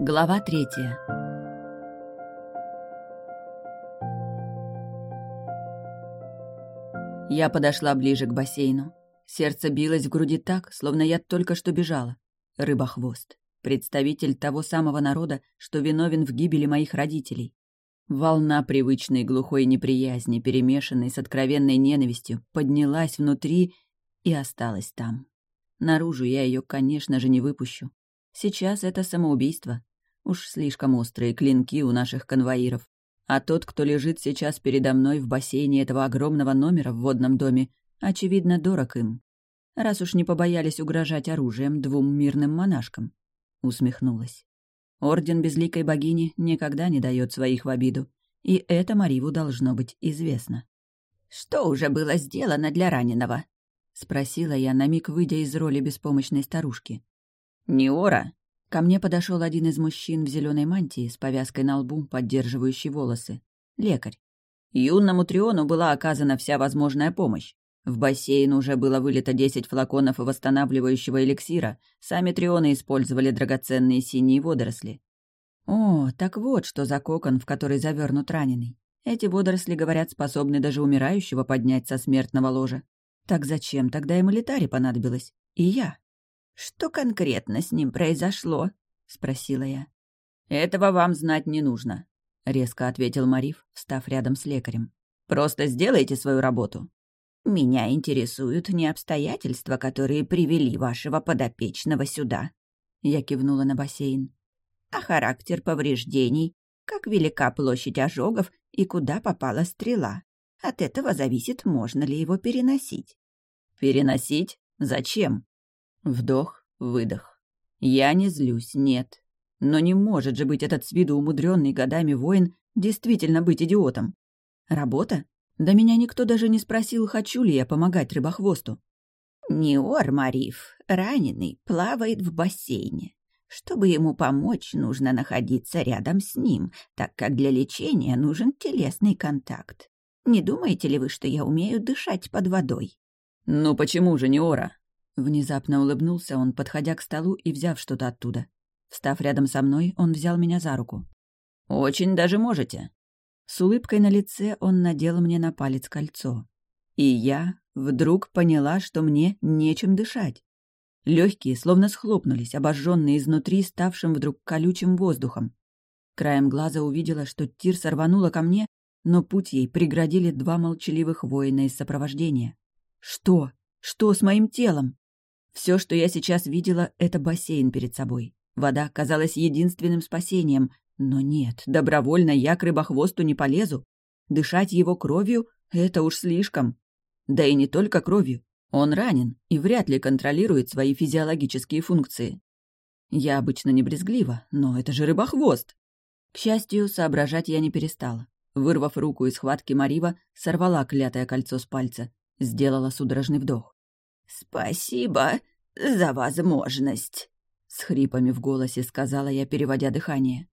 Глава третья. Я подошла ближе к бассейну. Сердце билось в груди так, словно я только что бежала. Рыбохвост. Представитель того самого народа, что виновен в гибели моих родителей. Волна привычной глухой неприязни, перемешанной с откровенной ненавистью, поднялась внутри и осталась там. Наружу я ее, конечно же, не выпущу. Сейчас это самоубийство. Уж слишком острые клинки у наших конвоиров. А тот, кто лежит сейчас передо мной в бассейне этого огромного номера в водном доме, очевидно, дорог им. Раз уж не побоялись угрожать оружием двум мирным монашкам. Усмехнулась. Орден Безликой Богини никогда не дает своих в обиду, и это Мариву должно быть известно. «Что уже было сделано для раненого?» — спросила я, на миг выйдя из роли беспомощной старушки. «Неора!» Ко мне подошел один из мужчин в зеленой мантии с повязкой на лбу, поддерживающий волосы. Лекарь. Юнному Триону была оказана вся возможная помощь. В бассейн уже было вылито десять флаконов восстанавливающего эликсира. Сами трионы использовали драгоценные синие водоросли. О, так вот, что за кокон, в который завернут раненый. Эти водоросли, говорят, способны даже умирающего поднять со смертного ложа. Так зачем тогда ему летари понадобилось? И я? Что конкретно с ним произошло? Спросила я. Этого вам знать не нужно, резко ответил Мариф, встав рядом с лекарем. Просто сделайте свою работу. Меня интересуют не обстоятельства, которые привели вашего подопечного сюда. Я кивнула на бассейн. А характер повреждений, как велика площадь ожогов и куда попала стрела. От этого зависит, можно ли его переносить. Переносить? Зачем? Вдох, выдох. Я не злюсь, нет. Но не может же быть этот с виду умудренный годами воин действительно быть идиотом. Работа? Да меня никто даже не спросил, хочу ли я помогать рыбохвосту. Неор Мариф, раненый, плавает в бассейне. Чтобы ему помочь, нужно находиться рядом с ним, так как для лечения нужен телесный контакт. Не думаете ли вы, что я умею дышать под водой? Ну почему же Неора? Внезапно улыбнулся он, подходя к столу и взяв что-то оттуда. Встав рядом со мной, он взял меня за руку. «Очень даже можете. С улыбкой на лице он надел мне на палец кольцо. И я вдруг поняла, что мне нечем дышать. Легкие словно схлопнулись, обожженные изнутри, ставшим вдруг колючим воздухом. Краем глаза увидела, что Тир сорванула ко мне, но путь ей преградили два молчаливых воина из сопровождения. Что? Что с моим телом? Все, что я сейчас видела, — это бассейн перед собой. Вода казалась единственным спасением, но нет, добровольно я к рыбохвосту не полезу. Дышать его кровью — это уж слишком. Да и не только кровью. Он ранен и вряд ли контролирует свои физиологические функции. Я обычно не брезглива, но это же рыбохвост. К счастью, соображать я не перестала. Вырвав руку из схватки Марива, сорвала клятое кольцо с пальца. Сделала судорожный вдох. «Спасибо за возможность», — с хрипами в голосе сказала я, переводя дыхание.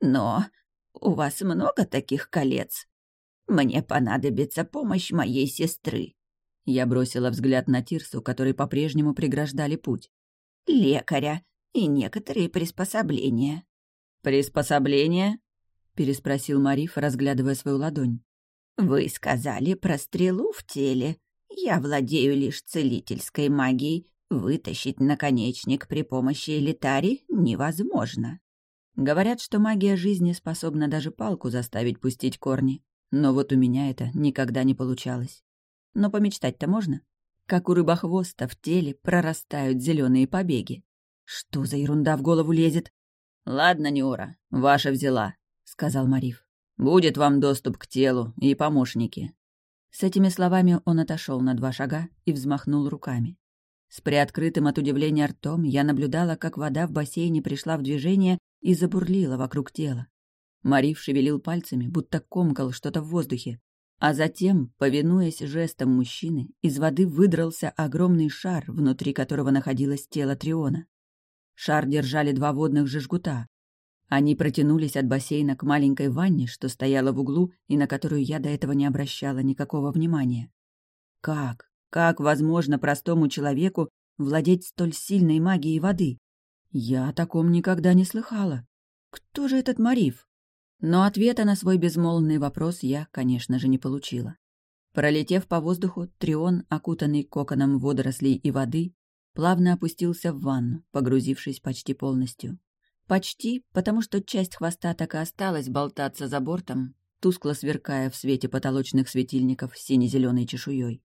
Но у вас много таких колец? Мне понадобится помощь моей сестры». Я бросила взгляд на Тирсу, который по-прежнему преграждали путь. «Лекаря и некоторые приспособления». «Приспособления?» — переспросил Мариф, разглядывая свою ладонь. «Вы сказали про стрелу в теле. Я владею лишь целительской магией. Вытащить наконечник при помощи элитари невозможно». Говорят, что магия жизни способна даже палку заставить пустить корни. Но вот у меня это никогда не получалось. Но помечтать-то можно. Как у рыбохвоста в теле прорастают зеленые побеги. Что за ерунда в голову лезет? «Ладно, Неора, ваша взяла», — сказал Мариф. «Будет вам доступ к телу и помощники». С этими словами он отошел на два шага и взмахнул руками. С приоткрытым от удивления ртом я наблюдала, как вода в бассейне пришла в движение и забурлила вокруг тела. Марив шевелил пальцами, будто комкал что-то в воздухе. А затем, повинуясь жестам мужчины, из воды выдрался огромный шар, внутри которого находилось тело Триона. Шар держали два водных же жгута. Они протянулись от бассейна к маленькой ванне, что стояла в углу и на которую я до этого не обращала никакого внимания. Как? Как возможно простому человеку владеть столь сильной магией воды? Я о таком никогда не слыхала. Кто же этот Мариф? Но ответа на свой безмолвный вопрос я, конечно же, не получила. Пролетев по воздуху, Трион, окутанный коконом водорослей и воды, плавно опустился в ванну, погрузившись почти полностью. Почти, потому что часть хвоста так и осталась болтаться за бортом, тускло сверкая в свете потолочных светильников сине-зеленой чешуей.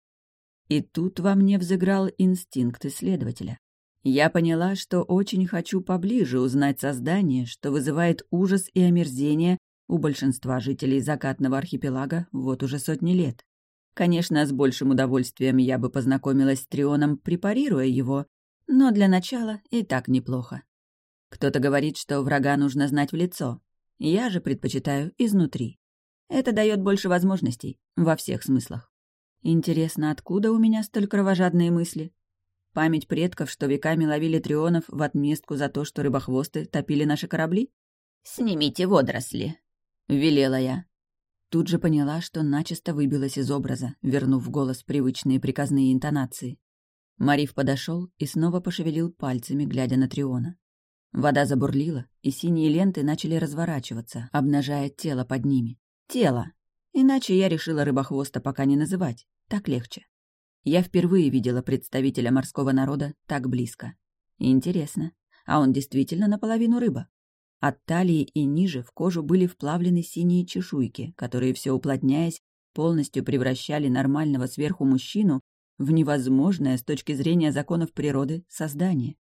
И тут во мне взыграл инстинкт исследователя. Я поняла, что очень хочу поближе узнать создание, что вызывает ужас и омерзение у большинства жителей закатного архипелага вот уже сотни лет. Конечно, с большим удовольствием я бы познакомилась с Трионом, препарируя его, но для начала и так неплохо. Кто-то говорит, что врага нужно знать в лицо. Я же предпочитаю изнутри. Это дает больше возможностей, во всех смыслах. Интересно, откуда у меня столь кровожадные мысли? Память предков, что веками ловили трионов в отместку за то, что рыбохвосты топили наши корабли? «Снимите водоросли», — велела я. Тут же поняла, что начисто выбилась из образа, вернув в голос привычные приказные интонации. Мариф подошел и снова пошевелил пальцами, глядя на Триона. Вода забурлила, и синие ленты начали разворачиваться, обнажая тело под ними. Тело! Иначе я решила рыбохвоста пока не называть. Так легче. Я впервые видела представителя морского народа так близко. Интересно, а он действительно наполовину рыба? От талии и ниже в кожу были вплавлены синие чешуйки, которые, все уплотняясь, полностью превращали нормального сверху мужчину в невозможное с точки зрения законов природы создание.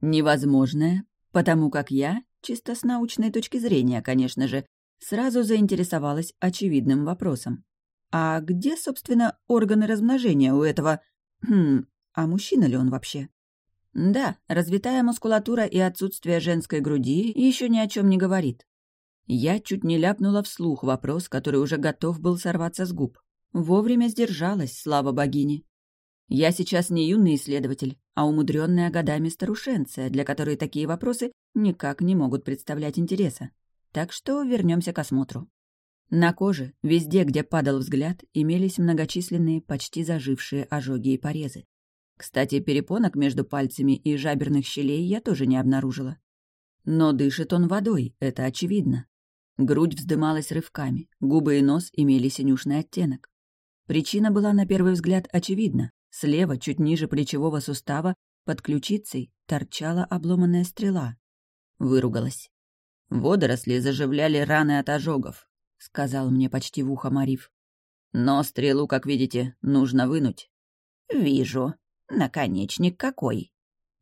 Невозможное, потому как я, чисто с научной точки зрения, конечно же, сразу заинтересовалась очевидным вопросом. А где, собственно, органы размножения у этого... Хм, а мужчина ли он вообще? Да, развитая мускулатура и отсутствие женской груди еще ни о чем не говорит. Я чуть не ляпнула вслух вопрос, который уже готов был сорваться с губ. Вовремя сдержалась, слава богине. Я сейчас не юный исследователь, а умудренная годами старушенция, для которой такие вопросы никак не могут представлять интереса. Так что вернемся к осмотру. На коже, везде, где падал взгляд, имелись многочисленные, почти зажившие ожоги и порезы. Кстати, перепонок между пальцами и жаберных щелей я тоже не обнаружила. Но дышит он водой, это очевидно. Грудь вздымалась рывками, губы и нос имели синюшный оттенок. Причина была, на первый взгляд, очевидна. Слева, чуть ниже плечевого сустава, под ключицей, торчала обломанная стрела. Выругалась. «Водоросли заживляли раны от ожогов», — сказал мне почти в ухо Мариф. «Но стрелу, как видите, нужно вынуть». «Вижу», Наконечник какой?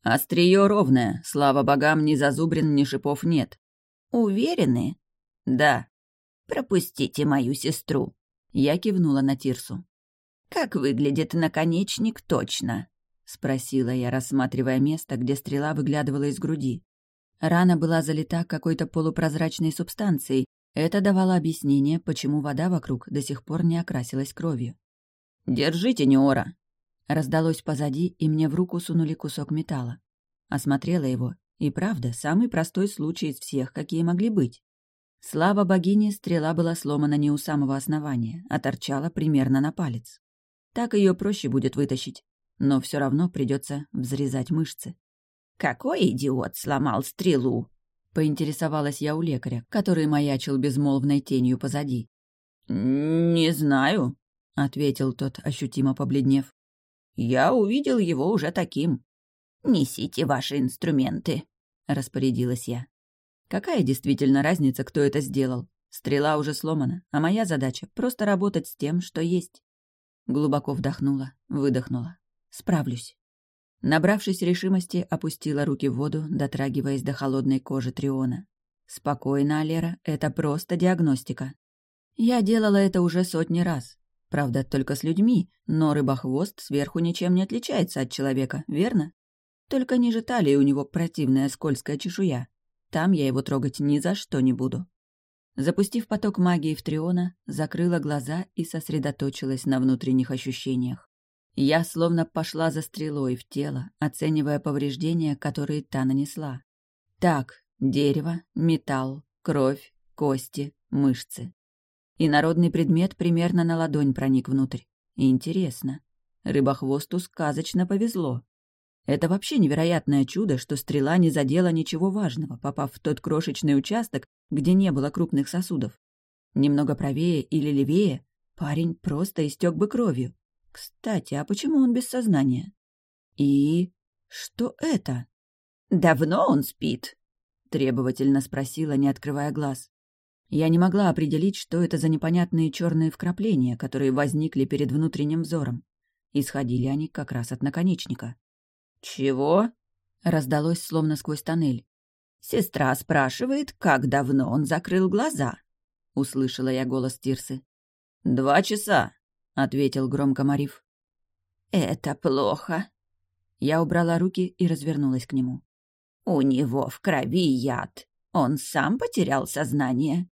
Острие ровное, слава богам, ни зазубрин, ни шипов нет. Уверены? Да. Пропустите мою сестру. Я кивнула на Тирсу. Как выглядит наконечник точно? Спросила я, рассматривая место, где стрела выглядывала из груди. Рана была залита какой-то полупрозрачной субстанцией. Это давало объяснение, почему вода вокруг до сих пор не окрасилась кровью. «Держите, Неора!» Раздалось позади, и мне в руку сунули кусок металла. Осмотрела его, и правда, самый простой случай из всех, какие могли быть. Слава богине, стрела была сломана не у самого основания, а торчала примерно на палец. Так ее проще будет вытащить, но все равно придется взрезать мышцы. «Какой идиот сломал стрелу?» — поинтересовалась я у лекаря, который маячил безмолвной тенью позади. «Не знаю», — ответил тот, ощутимо побледнев. Я увидел его уже таким. «Несите ваши инструменты», — распорядилась я. Какая действительно разница, кто это сделал? Стрела уже сломана, а моя задача — просто работать с тем, что есть. Глубоко вдохнула, выдохнула. Справлюсь. Набравшись решимости, опустила руки в воду, дотрагиваясь до холодной кожи Триона. Спокойно, Алера, это просто диагностика. Я делала это уже сотни раз. Правда, только с людьми, но рыбохвост сверху ничем не отличается от человека, верно? Только ниже талии у него противная скользкая чешуя. Там я его трогать ни за что не буду. Запустив поток магии в Триона, закрыла глаза и сосредоточилась на внутренних ощущениях. Я словно пошла за стрелой в тело, оценивая повреждения, которые та нанесла. Так, дерево, металл, кровь, кости, мышцы. И народный предмет примерно на ладонь проник внутрь. Интересно. Рыбохвосту сказочно повезло. Это вообще невероятное чудо, что стрела не задела ничего важного, попав в тот крошечный участок, где не было крупных сосудов. Немного правее или левее парень просто истек бы кровью. Кстати, а почему он без сознания? И... что это? «Давно он спит?» — требовательно спросила, не открывая глаз. Я не могла определить, что это за непонятные черные вкрапления, которые возникли перед внутренним взором. Исходили они как раз от наконечника. «Чего?» — раздалось словно сквозь тоннель. «Сестра спрашивает, как давно он закрыл глаза?» — услышала я голос Тирсы. «Два часа», — ответил громко Мариф. «Это плохо». Я убрала руки и развернулась к нему. «У него в крови яд. Он сам потерял сознание?»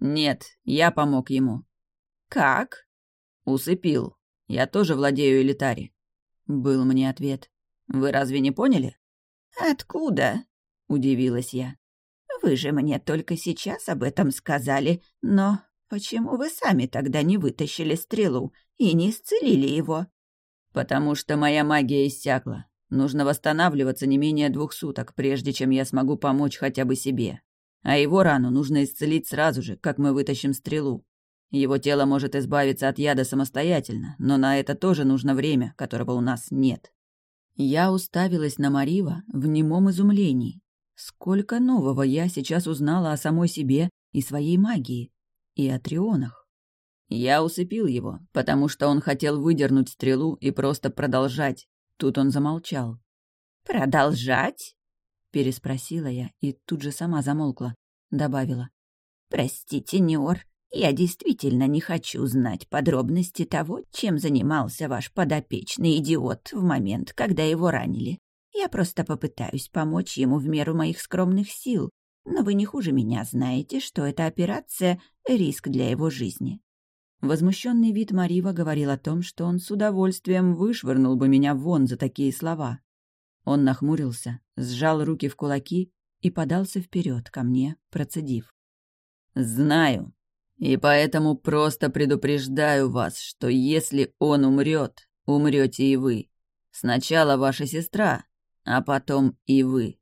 «Нет, я помог ему». «Как?» «Усыпил. Я тоже владею элитари». Был мне ответ. Вы разве не поняли?» «Откуда?» — удивилась я. «Вы же мне только сейчас об этом сказали, но почему вы сами тогда не вытащили стрелу и не исцелили его?» «Потому что моя магия иссякла. Нужно восстанавливаться не менее двух суток, прежде чем я смогу помочь хотя бы себе. А его рану нужно исцелить сразу же, как мы вытащим стрелу. Его тело может избавиться от яда самостоятельно, но на это тоже нужно время, которого у нас нет. Я уставилась на Марива в немом изумлении. Сколько нового я сейчас узнала о самой себе и своей магии, и о трионах. Я усыпил его, потому что он хотел выдернуть стрелу и просто продолжать. Тут он замолчал. «Продолжать?» — переспросила я и тут же сама замолкла. Добавила. «Простите, Неор, я действительно не хочу знать подробности того, чем занимался ваш подопечный идиот в момент, когда его ранили. Я просто попытаюсь помочь ему в меру моих скромных сил, но вы не хуже меня знаете, что эта операция — риск для его жизни». Возмущенный вид Марива говорил о том, что он с удовольствием вышвырнул бы меня вон за такие слова. Он нахмурился, сжал руки в кулаки и подался вперед ко мне, процедив. «Знаю, и поэтому просто предупреждаю вас, что если он умрет, умрете и вы. Сначала ваша сестра, а потом и вы.